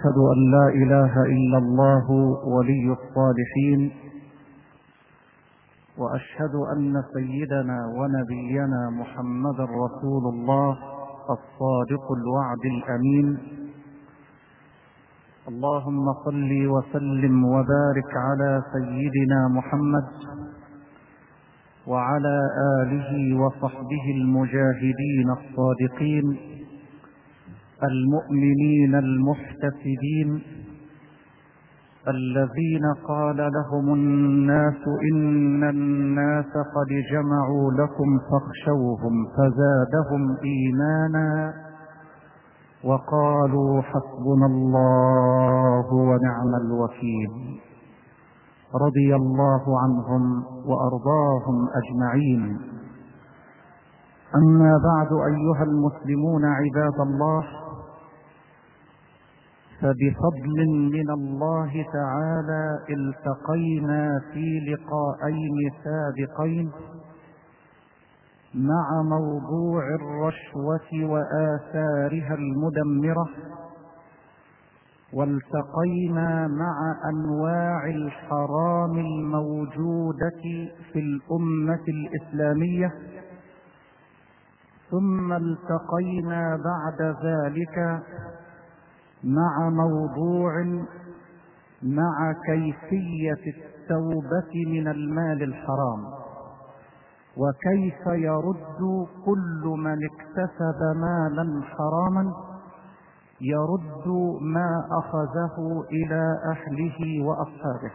وأشهد أن لا إله إلا الله ولي الصالحين وأشهد أن سيدنا ونبينا محمدا رسول الله الصادق الوعد الأمين. اللهم صل وسلم وبارك على سيدنا محمد وعلى آله وصحبه المجاهدين الصادقين. المؤمنين المحتسبين الذين قال لهم الناس إن الناس قد جمعوا لكم فاخشوهم فزادهم إيمانا وقالوا حسبنا الله ونعم الوكيل رضي الله عنهم وأرضاهم أجمعين. أما بعد أيها المسلمون عباد الله فبفضل من الله تعالى التقينا في لقاءين سابقين مع موضوع الرشوة وآثارها المدمرة والتقينا مع أنواع الحرام الموجودة في الأمة الإسلامية. ثم التقينا بعد ذلك مع موضوع مع كيفية التوبة من المال الحرام. وكيف يرد كل من اكتسب مالا حراما يرد ما أخذه إلى أهله وأصحابه.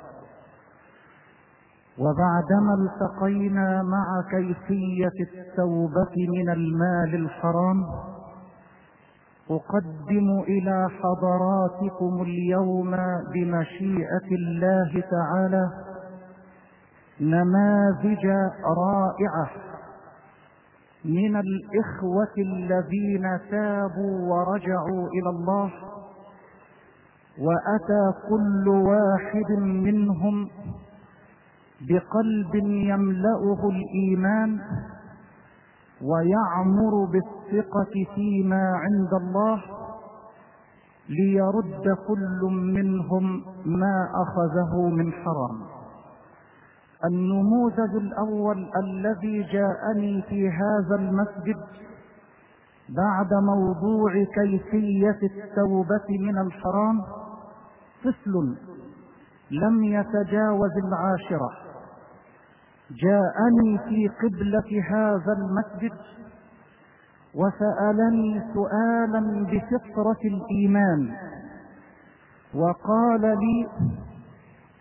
وبعدما التقينا مع كيفية التوبة من المال الحرام أقدم إلى حضراتكم اليوم بمشيئة الله تعالى نماذج رائعة من الإخوة الذين تابوا ورجعوا إلى الله وأتى كل واحد منهم بقلب يملأه الإيمان ويعمر بالثقة فيما عند الله ليرد كل منهم ما أخذه من حرام. النموذج الأول الذي جاءني في هذا المسجد بعد موضوع كيفية التوبة من الحرام طفل لم يتجاوز العاشرة. جاءني في قبلة هذا المسجد وسألني سؤالا بفطرة الإيمان وقال لي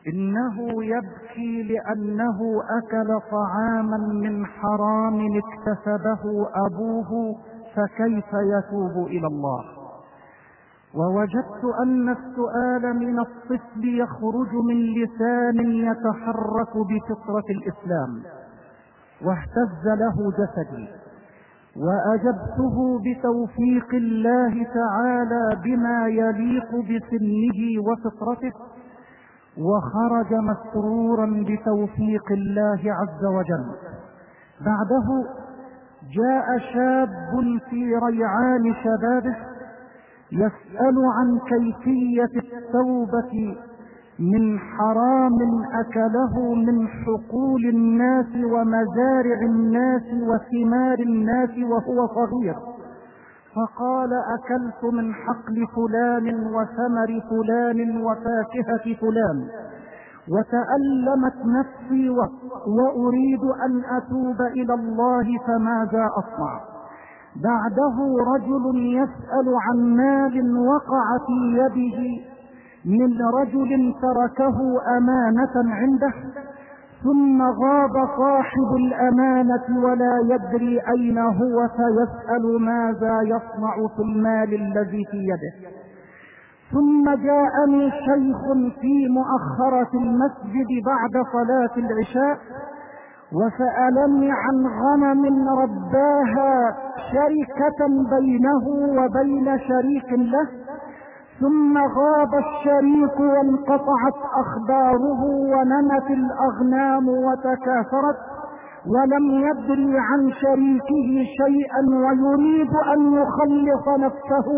إنه يبكي لأنه أكل طعاما من حرام اكتسبه أبوه فكيف يتوب إلى الله؟ ووجدت أن السؤال من الطفل يخرج من لسان يتحرك بفطرة الإسلام واهتز له جسدي وأجبته بتوفيق الله تعالى بما يليق بسنه وفطرته وخرج مسرورا بتوفيق الله عز وجل. بعده جاء شاب في ريعان شبابه يسال عن كيفية التوبة من حرام أكله من حقول الناس ومزارع الناس وثمار الناس وهو صغير. فقال أكلت من حقل فلان وثمر فلان وفاكهة فلان. وتألمت نفسي و... وأريد أن أتوب إلى الله فماذا أصنع؟ بعده رجل يسأل عن مال وقع في يده من رجل تركه أمانة عنده ثم غاب صاحب الأمانة ولا يدري أين هو فيسأل ماذا يصنع في المال الذي في يده. ثم جاءني شيخ في مؤخرة المسجد بعد صلاة العشاء وسألني عن غنم رباها شركة بينه وبين شريك له ثم غاب الشريك وانقطعت أخباره ونمت الأغنام وتكاثرت ولم يدري عن شريكه شيئا ويريد أن يخلص نفسه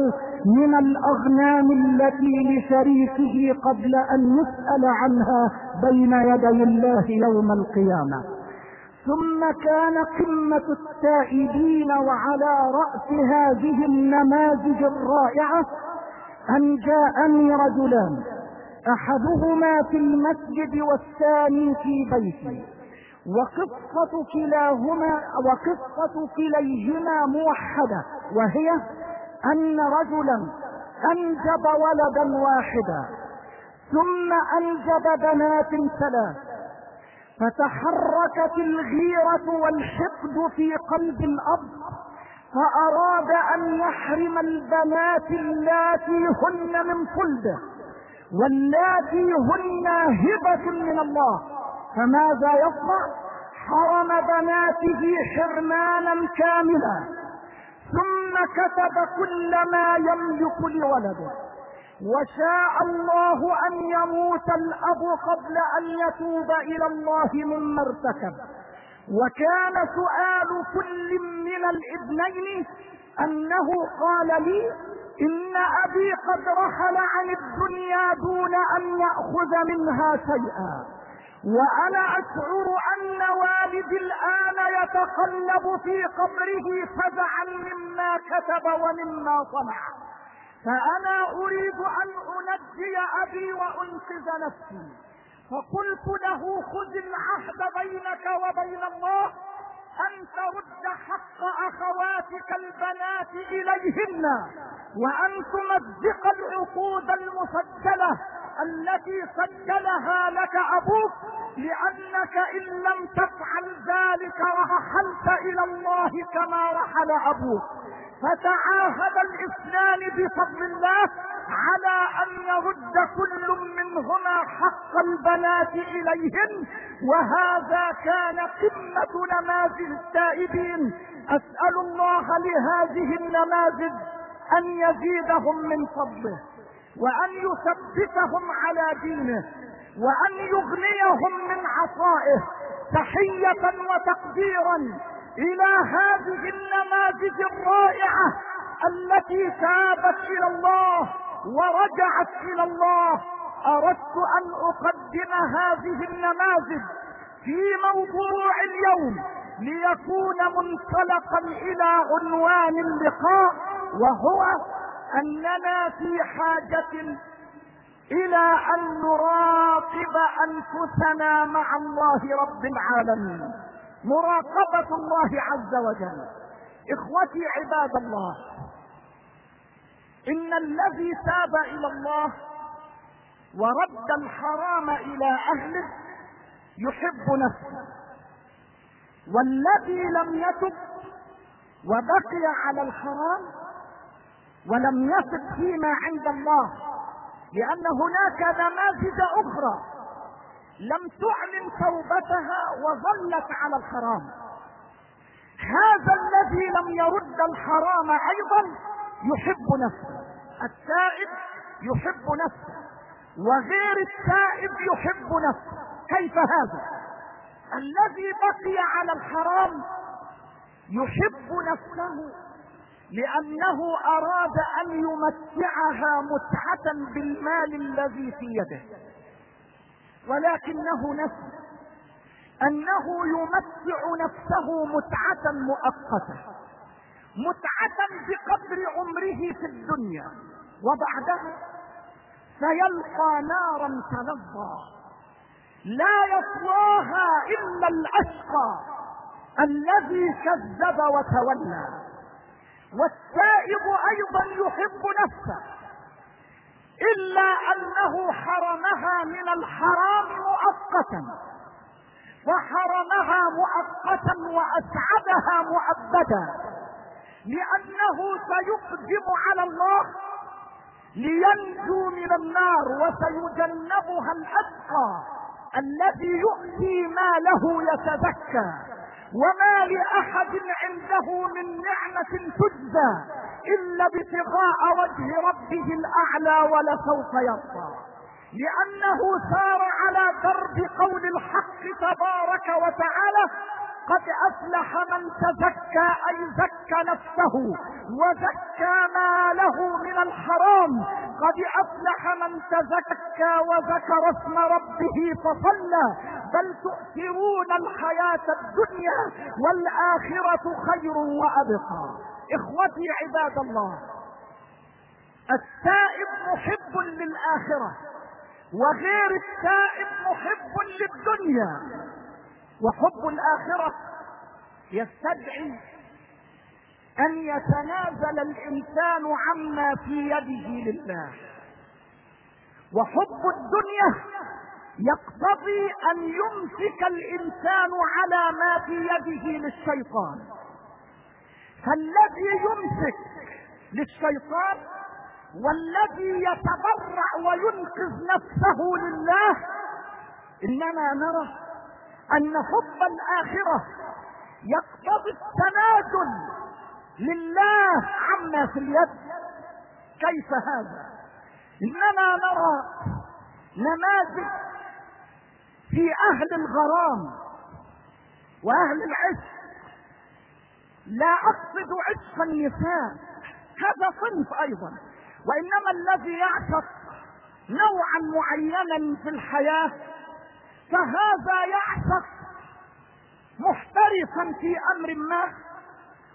من الأغنام التي لشريكه قبل أن يسأل عنها بين يدي الله يوم القيامة. ثم كان قمة التائبين وعلى رأس هذه النماذج الرائعة أن جاءني رجلان أحدهما في المسجد والثاني في بيتي وقصة كلاهما وقصة كليهما موحدة وهي أن رجلا أنجب ولدا واحدا ثم أنجب بنات ثلاث. فتحركت الغيرة والحقد في قلب الأب فأراد أن يحرم البنات اللاتي هن من صلبه واللاتي هن هبة من الله. فماذا يصنع؟ حرم بناته حرمانا كاملا ثم كتب كل ما يملك لولده. وشاء الله أن يموت الأب قبل أن يتوب إلى الله مما ارتكب. وكان سؤال كل من الابنين أنه قال لي إن أبي قد رحل عن الدنيا دون أن يأخذ منها شيئا. وأنا أشعر أن والدي الآن يتقلب في قبره فزعا مما كتب ومما صنع. فأنا أريد أن أنجي أبي وأنقذ نفسي. فقلت له خذ العهد بينك وبين الله أن ترد حق أخواتك البنات إليهن وأن تمزق العقود المسجلة التي سجلها لك أبوك لأنك إن لم تفعل ذلك رحلت إلى الله كما رحل أبوك. فتعاهد الاثنان بفضل الله على أن يرد كل منهما حق البنات إليهن وهذا كان قمه نماذج التائبين أسأل الله لهذه النماذج أن يزيدهم من فضله وأن يثبتهم على دينه وأن يغنيهم من عطائه تحية وتقديرا إلى هذه النماذج الرائعة التي تابت إلى الله ورجعت إلى الله. أردت أن أقدم هذه النماذج في موضوع اليوم ليكون منطلقا إلى عنوان اللقاء وهو أننا في حاجة إلى أن نراقب أنفسنا مع الله رب العالمين. مراقبة الله عز وجل. إخوتي عباد الله إن الذي تاب إلى الله ورد الحرام إلى أهله يحب نفسه. والذي لم يتب وبقي على الحرام ولم يثق فيما عند الله لأن هناك نماذج أخرى لم تعلن توبتها وظلت على الحرام. هذا الذي لم يرد الحرام أيضا يحب نفسه. التائب يحب نفسه. وغير التائب يحب نفسه. كيف هذا؟ الذي بقي على الحرام يحب نفسه لأنه أراد أن يمتعها متعة بالمال الذي في يده. ولكنه نسي أنه يمتع نفسه متعة مؤقتة متعة بقدر عمره في الدنيا وبعدها سيلقى نارا تلظى لا يصلاها إلا الأشقى الذي كذب وتولى والتائب أيضا يحب نفسه. إلا أنه حرمها من الحرام مؤقتا. وحرمها مؤقتا وأسعدها مؤبدا. لأنه سيقدم على الله لينجو من النار وسيجنبها الأتقى الذي يؤتي ماله يتزكى. وما لأحد عنده من نعمة تجزى. إلا ابتغاء وجه ربه الأعلى ولسوف يرضى. لأنه سار على درب قول الحق تبارك وتعالى قد أفلح من تزكى أي زكى نفسه وزكى ما له من الحرام. قد أفلح من تزكى وذكر اسم ربه فصلى. بل تؤثرون الحياة الدنيا والآخرة خير وأبقى. إخوتي عباد الله التائب محب للآخرة وغير التائب محب للدنيا. وحب الآخرة يستدعي أن يتنازل الإنسان عما في يده لله. وحب الدنيا يقتضي أن يمسك الإنسان على ما في يده للشيطان. فالذي يمسك للشيطان والذي يتبرع وينقذ نفسه لله انما نرى أن حب الآخرة يقتضي التنازل لله عما في اليد. كيف هذا؟ إننا نرى نماذج في أهل الغرام وأهل العشق لا أقصد عشق النساء. هذا صنف أيضا. وإنما الذي يعشق نوعا معينا في الحياة فهذا يعشق محترفا في أمر ما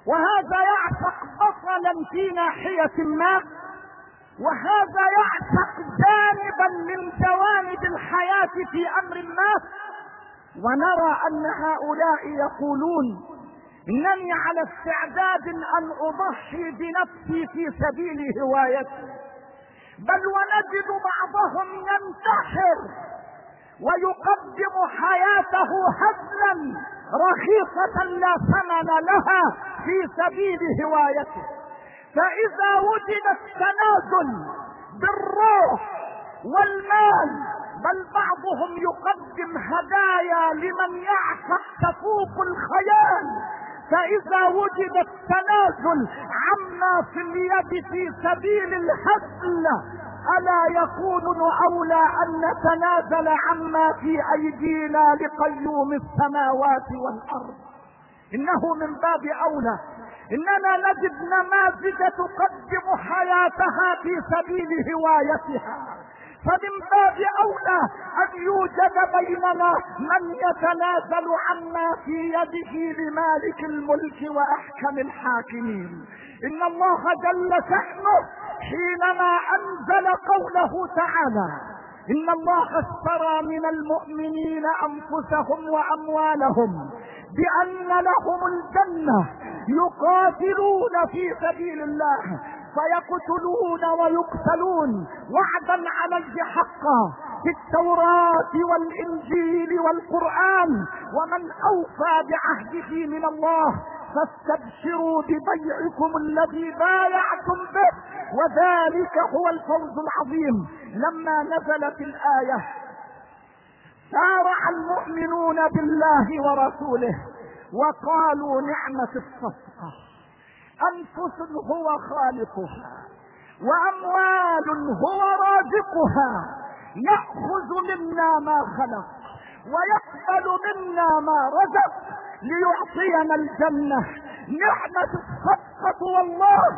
وهذا يعشق بطلا في ناحية ما وهذا يعشق جانبا من جوانب الحياة في أمر ما. ونرى أن هؤلاء يقولون انني على استعداد ان اضحي بنفسي في سبيل هوايتي. بل ونجد بعضهم ينتحر ويقدم حياته هزلا رخيصة لا ثمن لها في سبيل هوايته. فإذا وجد التنازل بالروح والمال بل بعضهم يقدم هدايا لمن يعشق تفوق الخيال فإذا وجد التنازل عما في اليد في سبيل الهزل ألا يكون أولى أن نتنازل عما في أيدينا لقيوم السماوات والأرض؟ إنه من باب أولى. إننا نجد نماذج تقدم حياتها في سبيل هوايتها. فمن باب أولى أن يوجد بيننا من يتنازل عما في يده لمالك الملك وأحكم الحاكمين. إن الله جل شأنه حينما أنزل قوله تعالى إن الله اشترى من المؤمنين أنفسهم وأموالهم بأن لهم الجنة يقاتلون في سبيل الله فيقتلون ويقتلون وعدا عليه حقا في التوراة والإنجيل والقرآن. ومن أوفى بعهده من الله فاستبشروا ببيعكم الذي بايعتم به. وذلك هو الفوز العظيم. لما نزلت الآية سارع المؤمنون بالله ورسوله وقالوا نعمة الصفقة أنفس هو خالقها وأموال هو رازقها. يأخذ منا ما خلق ويقبل منا ما رزق ليعطينا الجنة. نعمة الصدقة والله.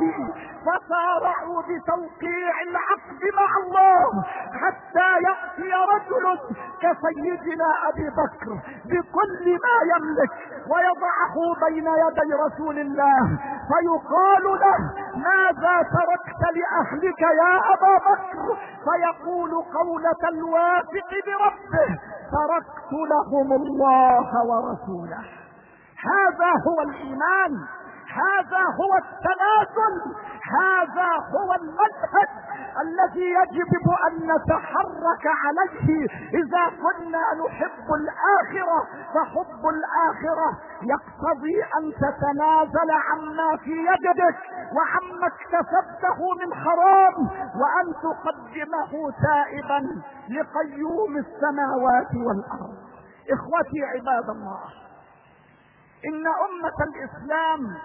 فسارعوا بتوقيع العقد مع الله حتى يأتي رجل كسيدنا أبي بكر بكل ما يملك ويضعه بين يدي رسول الله. فيقال له ماذا تركت لأهلك يا أبا بكر؟ فيقول قولة الواثق بربه تركت لهم الله ورسوله. هذا هو الإيمان هذا هو التنازل هذا هو المنهج الذي يجب أن نتحرك عليه. إذا كنا نحب الآخرة فحب الآخرة يقتضي أن تتنازل عما في يدك وعما اكتسبته من حرام وأن تقدمه تائبا لقيوم السماوات والأرض. إخوتي عباد الله إن أمة الإسلام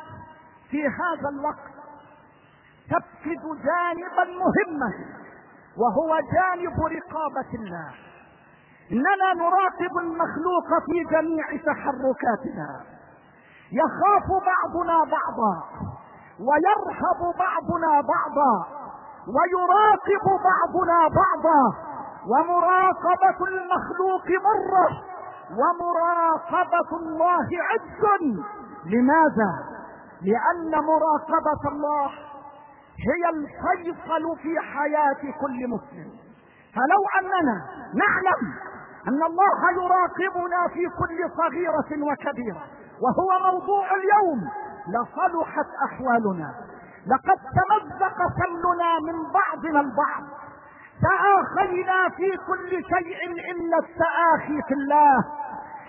في هذا الوقت تفقد جانبا مهما وهو جانب رقابة الله. إننا نراقب المخلوق في جميع تحركاتنا. يخاف بعضنا بعضا ويرهب بعضنا بعضا ويراقب بعضنا بعضا ومراقبة المخلوق مرة ومراقبة الله عز لماذا؟ لأن مراقبة الله هي الفيصل في حياة كل مسلم. فلو أننا نعلم أن الله يراقبنا في كل صغيرة وكبيرة وهو موضوع اليوم لصلحت أحوالنا. لقد تمزق سلنا من بعضنا البعض. تآخينا في كل شيء إلا التآخي في الله.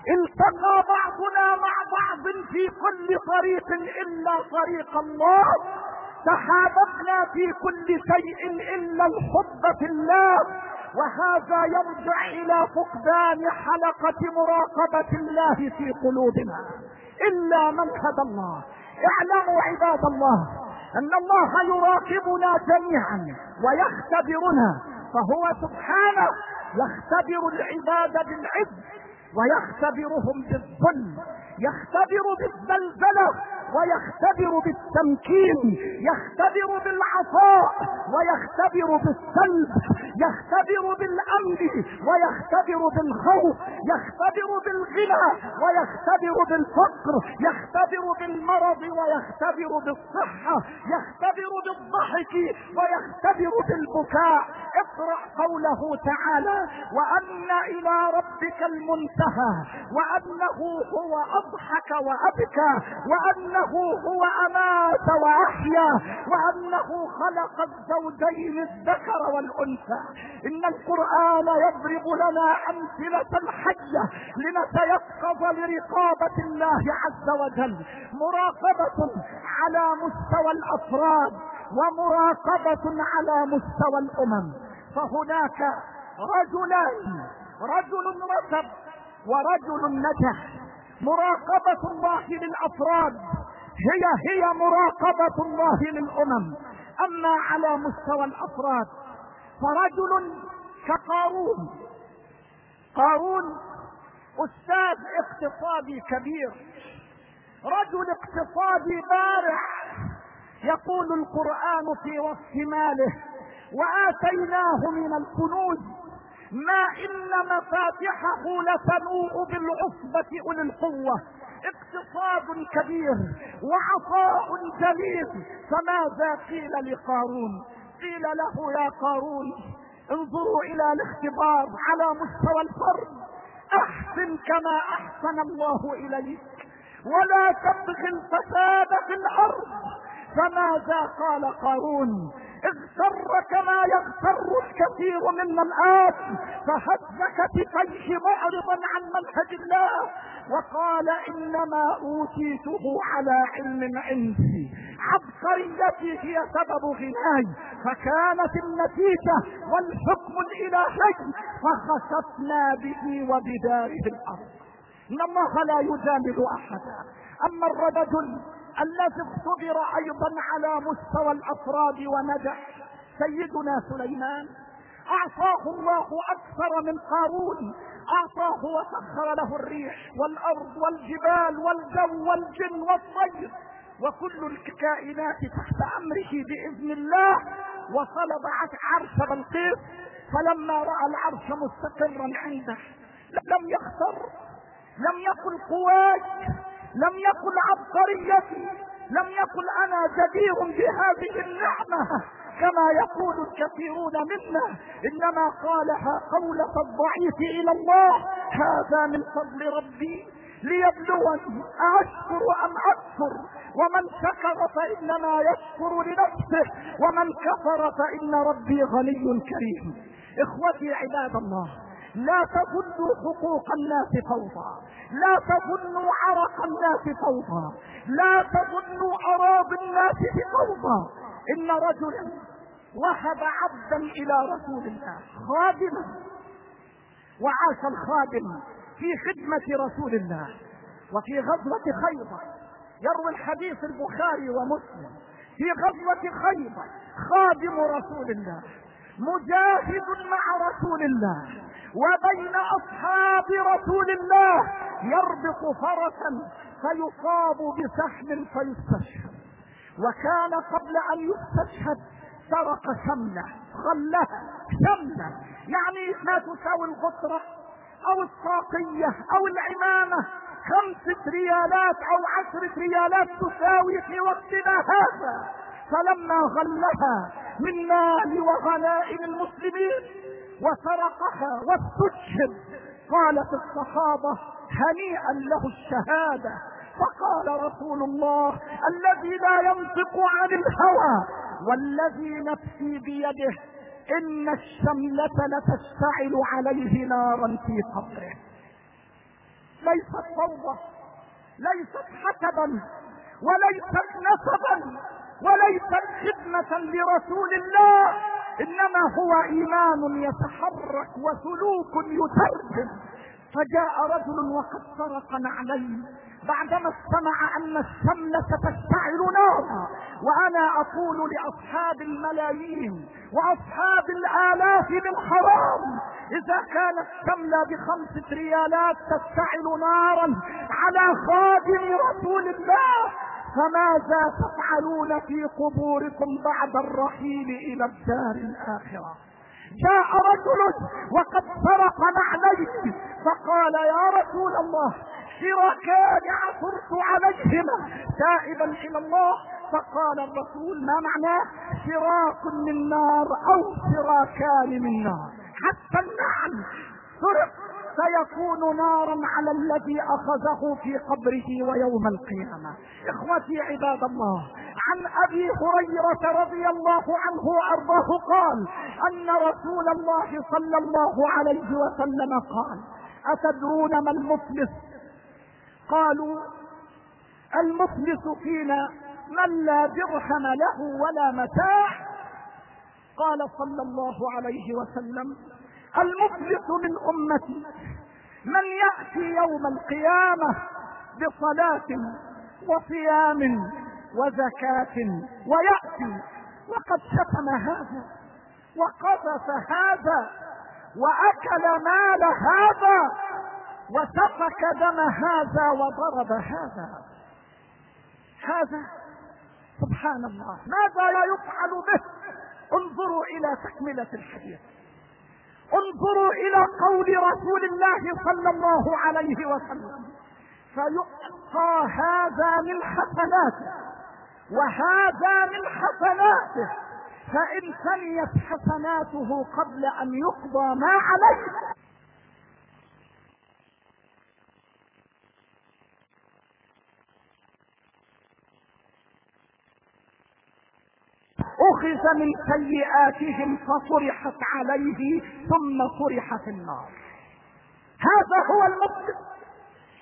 التقى بعضنا مع بعض في كل طريق إلا طريق الله. تحاببنا في كل شيء إلا الحب في الله. وهذا يرجع إلى فقدان حلقة مراقبة الله في قلوبنا. إلا من هدى الله. اعلموا عباد الله أن الله يراقبنا جميعا ويختبرنا. فهو سبحانه يختبر العباد بالعز ويختبرهم بالظلم يختبر بالزلزلة ويختبر بالتمكين يختبر بالعطاء ويختبر بالسلب يختبر بالأمن ويختبر بالخوف يختبر بالغنى ويختبر بالفقر يختبر بالمرض ويختبر بالصحة يختبر بالضحك ويختبر بالبكاء. اقرأ قوله تعالى وأن إلى ربك المنتهى وأنه هو أضحك وأبكى وأنه هو أمات وأحيا وأنه خلق الزوجين الذكر والأنثى. إن القرآن يضرب لنا أمثلة حية لنتيقظ لرقابة الله عز وجل. مراقبة على مستوى الأفراد ومراقبة على مستوى الأمم. فهناك رجلان رجل رتب ورجل نجح مراقبة الله للأفراد هي هي مراقبة الله للأمم. أما على مستوى الأفراد فرجل كقارون. قارون أستاذ اقتصادي كبير رجل اقتصادي بارع يقول القرآن في وصف ماله. وآتيناه من الكنوز. ما إن مفاتحه لتنوء بالعصبة أولي القوة. اقتصاد كبير وعطاء جليل. فماذا قيل لقارون؟ قيل له يا قارون انظروا إلى الاختبار على مستوى الفرد. أحسن كما أحسن الله إليك. ولا تبغي الفساد في الأرض. فماذا قال قارون؟ اغتر كما يغتر الكثير منا الان فهز كتفيه معرضا عن منهج الله. وقال إنما أوتيته على علم عندي. عبقريتي هي سبب غناي. فكانت النتيجة والحكم الإلهي فخسفنا به وبداره الأرض. إن الله لا يجامل أحدا. أما الرجل الذي اختبر أيضا على مستوى الأفراد ونجح. سيدنا سليمان أعطاه الله أكثر من قارون. أعطاه وسخر له الريح والأرض والجبال والجو والجن والطير. وكل الكائنات تحت أمره بإذن الله. وصلب عرش بلقيس. فلما رأى العرش مستقرا عنده لم يخسر لم يقل قواي لم يقل عبقريتي لم يقل أنا جدير بهذه النعمة كما يقول الكثيرون منا إنما قالها قولة الضعيف إلى الله هذا من فضل ربي ليبلوني أشكر أم أكفر؟ ومن شكر فإنما يشكر لنفسه ومن كفر فإن ربي غني كريم. إخوتي عباد الله لا تظنوا حقوق الناس فوضى. لا تظنوا عرق الناس فوضى. لا تظنوا أراضي الناس بفوضى. إن رجلا وهب عبدا إلى رسول الله خادما وعاش الخادم في خدمة رسول الله وفي غزوة خيبر. يروي الحديث البخاري ومسلم. في غزوة خيبر خادم رسول الله مجاهد مع رسول الله. وبين أصحاب رسول الله يربط فرسا فيصاب بسهم فيستشهد. وكان قبل أن يستشهد سرق شملة غلها شملة يعني ما تساوي الغطرة أو الطاقية أو العمامة. خمسة ريالات أو عشرة ريالات تساوي في وقتنا هذا. فلما غلها من مال وغنائم المسلمين وسرقها واستشهد قالت الصحابة هنيئا له الشهادة. فقال رسول الله الذي لا ينطق عن الهوى والذي نفسي بيده إن الشملة لتشتعل عليه نارا في قبره. ليست فوضى ليست حسبا وليست نسبا وليست خدمة لرسول الله. إنما هو إيمان يتحرك وسلوك يترجم. فجاء رجل وقد سرق نعلين بعدما استمع أن الشملة تشتعل نارا وأنا أقول لأصحاب الملايين وأصحاب الآلاف من حرام إذا كانت شملة بخمسة ريالات تشتعل نارا على خادم رسول الله فماذا تفعلون في قبوركم بعد الرحيل إلى الدار الآخرة؟ جاء رجل وقد سرق نعليه فقال يا رسول الله شركان عثرت عليهما تائبا إلى الله؟ فقال الرسول ما معناه شراك من نار أو شراكان من نار؟ حتى النعل سرق سيكون نارا على الذي أخذه في قبره ويوم القيامة. إخوتي عباد الله عن أبي هريرة رضي الله عنه وأرضاه قال أن رسول الله صلى الله عليه وسلم قال أتدرون ما المفلس؟ قالوا المفلس فينا من لا درهم له ولا متاع. قال صلى الله عليه وسلم المفلس من أمتي من يأتي يوم القيامة بصلاة وصيام وزكاة ويأتي وقد شتم هذا وقذف هذا وأكل مال هذا وسفك دم هذا وضرب هذا. هذا سبحان الله. ماذا لا يفعل به؟ انظروا إلى تكملة الحديث. انظروا إلى قول رسول الله صلى الله عليه وسلم. فيعطى هذا من حسناته وهذا من حسناته. فإن فنيت حسناته قبل أن يقضى ما عليه. أخذ من سيئاتهم فصرحت عليه ثم صرح في النار. هذا هو المسلم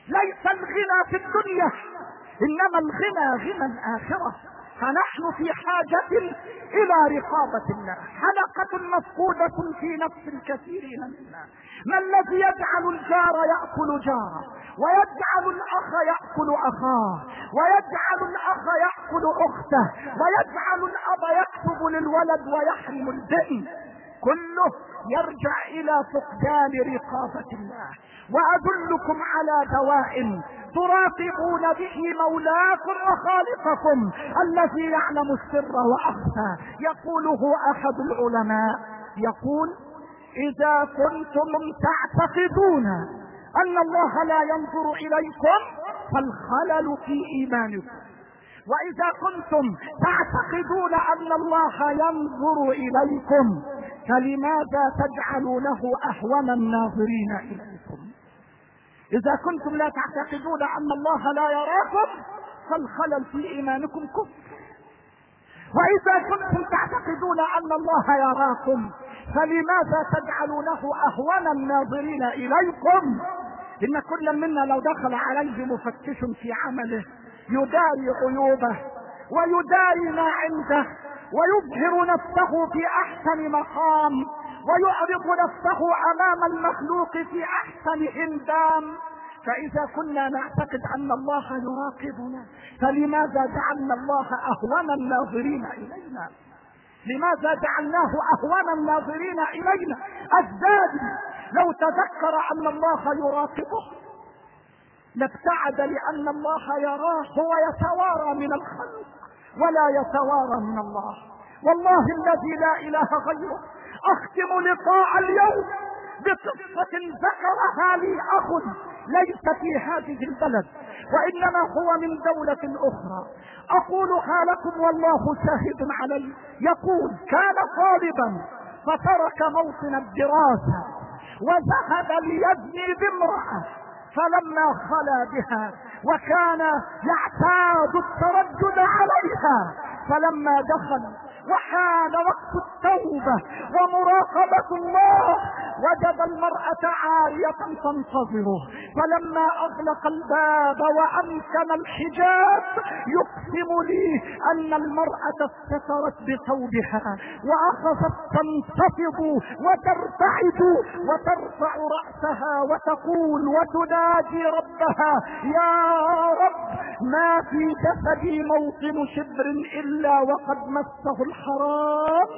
ليس الغنى في الدنيا إنما الغنى غنى الآخرة. فنحن في حاجة إلى رقابة الله. حلقة مفقودة في نفس الكثيرين منا. ما الذي يجعل الجار يأكل جاره ويجعل الأخ يأكل أخاه ويجعل الأخ يأكل أخته ويجعل الأب يكتب للولد ويحرم البئن كله يرجع إلى فقدان رقابة الله. وأدلكم على دواء تراقبون به مولاكم وخالقكم الذي يعلم السر وأخفى. يقوله أحد العلماء يقول إذا كنتم تعتقدون أن الله لا ينظر إليكم فالخلل في إيمانكم. وإذا كنتم تعتقدون أن الله ينظر إليكم فلماذا تجعلونه أهون الناظرين اليكم إذا كنتم لا تعتقدون أن الله لا يراكم فالخلل في إيمانكم كفر. وإذا كنتم تعتقدون أن الله يراكم فلماذا تجعلونه أهون الناظرين إليكم؟ إن كل منا لو دخل عليه مفتش في عمله يداري عيوبه ويداري ما عنده ويظهر نفسه في أحسن مقام ويعرض نفسه أمام المخلوق في أحسن اندام فإذا كنا نعتقد أن الله يراقبنا فلماذا جعلنا الله أهون الناظرين إلينا؟ لماذا جعلناه أهون الناظرين إلينا؟ ازداد لو تذكر أن الله يراقبه لابتعد لأن الله يراه ويتوارى من الخلق ولا يتوارى من الله. والله الذي لا إله غيره أختم لقاء اليوم بقصة ذكرها لي أخ ليس في هذه البلد وإنما هو من دولة أخرى. أقولها لكم والله شاهد علي. يقول كان طالبا فترك موطن الدراسة وذهب ليبني بامرأة فلما خلا بها وكان يعتاد التردد عليها فلما دخل وحان وقت التوبة ومراقبة الله وجد المرأة عارية تنتظره فلما أغلق الباب وامكن الحجاب يقسم لي أن المرأة استترت بثوبها وأخذت تنتفض وترتعد وترفع رأسها وتقول وتنادي ربها يا رب ما في جسدي موطن شبر إلا وقد مسه الحرام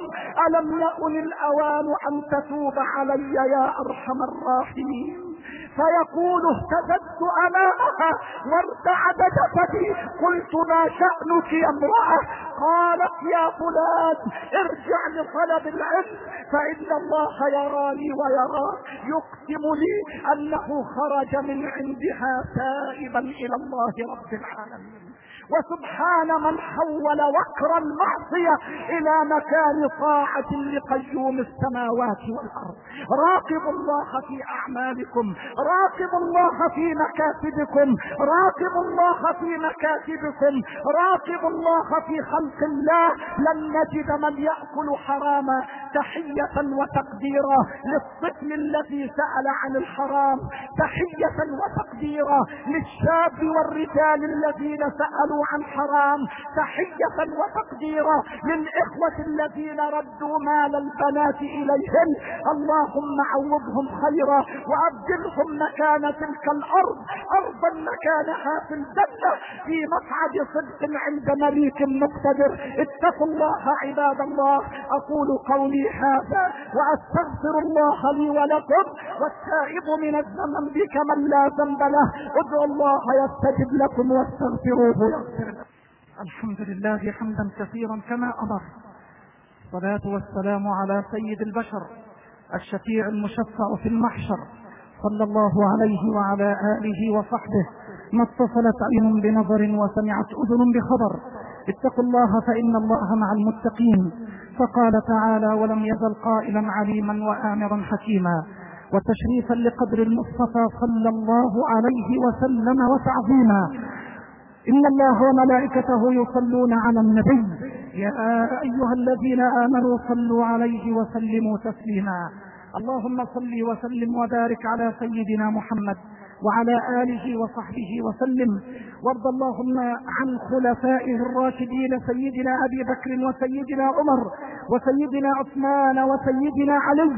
ألم يؤن الأوان أن تتوب علي؟ يا أرحم الراحمين. فيقول اهتزت امامها وارتعد جسدي قلت ما شأنك يا امرأة؟ قالت يا فلان ارجع لطلب العلم فإن الله يراني ويرى. يقسم لي أنه خرج من عندها تائبا إلى الله رب العالمين. وسبحان من حول وكر المعصية إلى مكان طاعة لقيوم السماوات والأرض. راقبوا الله في أعمالكم راقبوا الله في مكاتبكم راقبوا الله في مكاتبكم راقبوا الله في خلق الله. لن نجد من يأكل حراما تحية وتقديرا للطفل الذي سأل عن الحرام تحية وتقديرا للشاب والرجال الذين سألوا عن حرام تحية وتقديرا للإخوة الذين ردوا مال البنات إليهن اللهم عوضهم خيرا وأبدلهم مكان تلك الأرض. أرضا مكانها في الجنة في مقعد صدق عند مليك مقتدر. اتقوا الله عباد الله. أقول قولي هذا وأستغفر الله لي ولكم والتائب من الذنب كمن لا ذنب له. ادعوا الله يستجب لكم واستغفروه. الحمد لله حمدا كثيرا كما أمر. الصلاة والسلام على سيد البشر الشفيع المشفع في المحشر صلى الله عليه وعلى آله وصحبه. ما اتصلت عين بنظر وسمعت أذن بخبر. اتقوا الله فإن الله مع المتقين. فقال تعالى ولم يزل قائلا عليما وآمرا حكيما وتشريفا لقدر المصطفى صلى الله عليه وسلم وتعظيما. إن الله وملائكته يصلون على النبي. يا أيها الذين آمنوا صلوا عليه وسلموا تسليما. اللهم صل وسلم وبارك على سيدنا محمد. وعلى آله وصحبه وسلم. وارض اللهم عن خلفائه الراشدين سيدنا أبي بكر وسيدنا عمر وسيدنا عثمان وسيدنا علي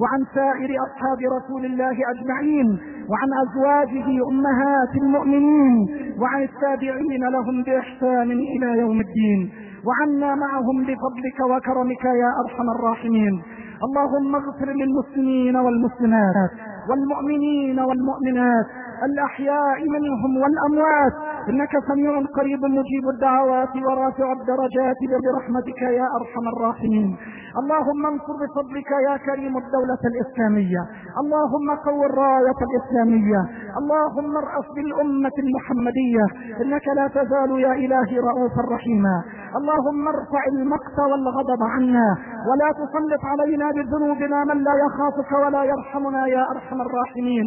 وعن سائر أصحاب رسول الله أجمعين وعن أزواجه أمهات المؤمنين وعن التابعين لهم بإحسان إلى يوم الدين. وعنا معهم بفضلك وكرمك يا أرحم الراحمين. اللهم اغفر للمسلمين والمسلمات. والمؤمنين والمؤمنات الأحياء منهم والأموات إنك سميع قريب مجيب الدعوات ورافع الدرجات برحمتك يا أرحم الراحمين. اللهم انصر بفضلك يا كريم الدولة الإسلامية. اللهم قو الراية الإسلامية. اللهم ارأف بالأمة المحمدية. إنك لا تزال يا إلهي رؤوفا رحيما. اللهم ارفع المقت والغضب عنا. ولا تسلط علينا بذنوبنا من لا يخافك ولا يرحمنا يا أرحم الراحمين.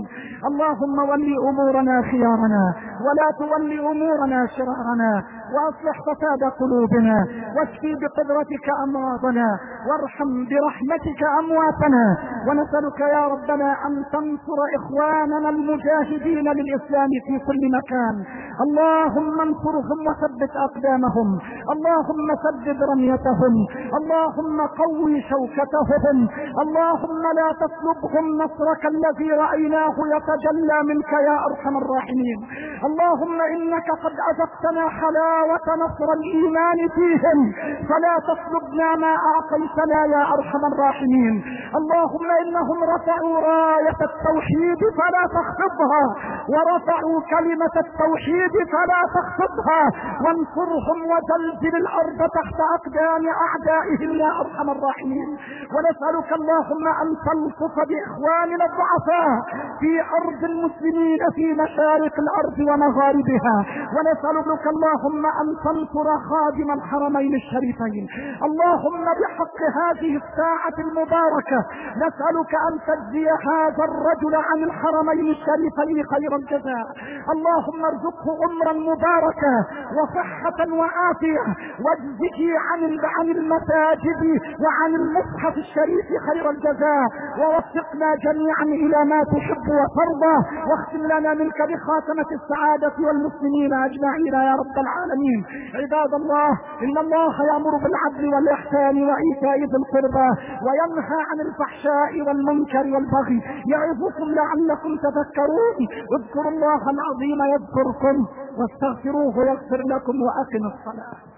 اللهم ولي أمورنا خيارنا. ولا تولي أمورنا شرارنا. وأصلح فساد قلوبنا واشفي بقدرتك أمراضنا وارحم برحمتك أمواتنا ونسألك يا ربنا أن تنصر إخواننا المجاهدين للإسلام في كل مكان. اللهم انصرهم وثبت أقدامهم. اللهم سدد رميتهم. اللهم قوي شوكتهم. اللهم لا تسلبهم نصرك الذي رأيناه يتجلى منك يا أرحم الراحمين. اللهم إنك قد أذقتنا حلاوة نصر الإيمان فيهم. فلا تسلبنا ما أعطيتنا يا أرحم الراحمين. اللهم إنهم رفعوا راية التوحيد فلا تخفضها ورفعوا كلمة التوحيد فلا تخفضها. وانصرهم وزلزل الأرض تحت أقدام أعدائهم يا أرحم الراحمين. ونسألك اللهم أن تلطف بإخواننا الضعفاء في أرض المسلمين في مشارق الأرض ومغاربها. ونسألك اللهم أن تنصر خادم الحرمين الشريفين. اللهم بحق هذه الساعة المباركة نسألك أن تجزي هذا الرجل عن الحرمين الشريفين خير الجزاء. اللهم ارزقه عمرا مباركا وصحة وعافية. واجزه عن عن المساجد وعن المصحف الشريف خير الجزاء. ووفقنا جميعا إلى ما تحب وترضى. واختم لنا منك بخاتمة السعادة والمسلمين أجمعين يا رب العالمين. عباد الله إن الله يأمر بالعدل والإحسان وإيتاء ذي القربى وينهى عن الفحشاء والمنكر والبغي. يعظكم لعلكم تذكرون. اذكروا الله العظيم يذكركم واستغفروه يغفر لكم وأقم الصلاة.